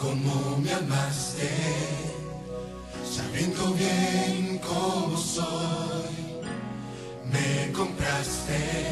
como me amaste, sabiendo bien cómo soy, me compraste.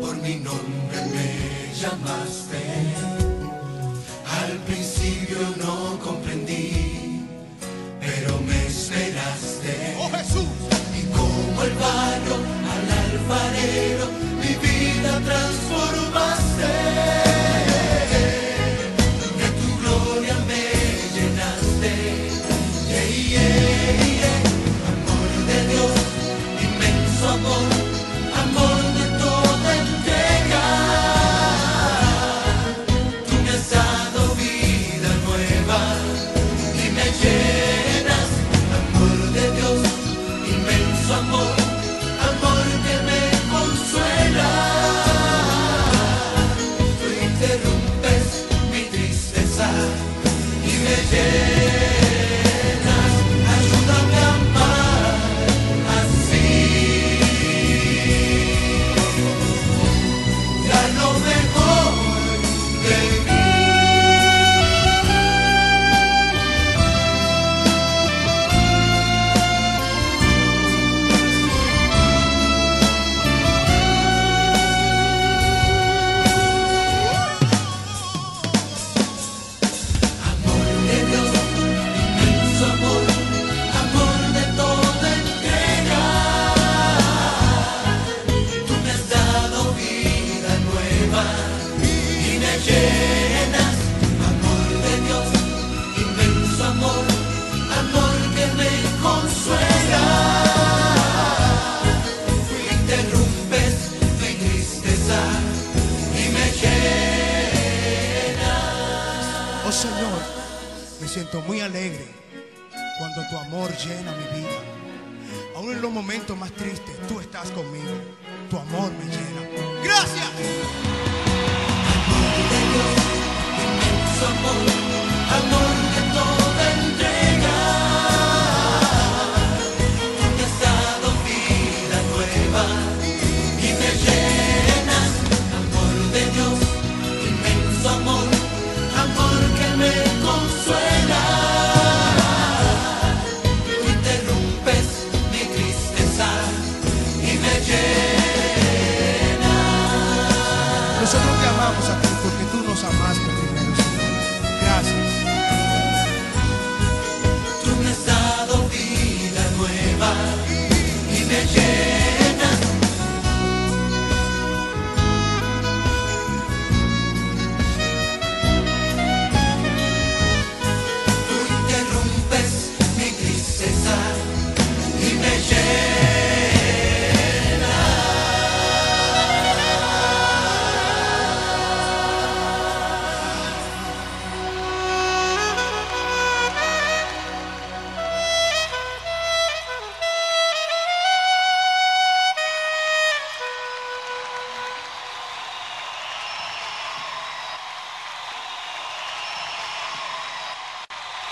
por mi nombre me llamaste. Al principio no comprendí siento muy alegre cuando tu amor llena mi vida. Aún en los momentos más tristes, tú estás conmigo. Tu amor me llena. Gracias.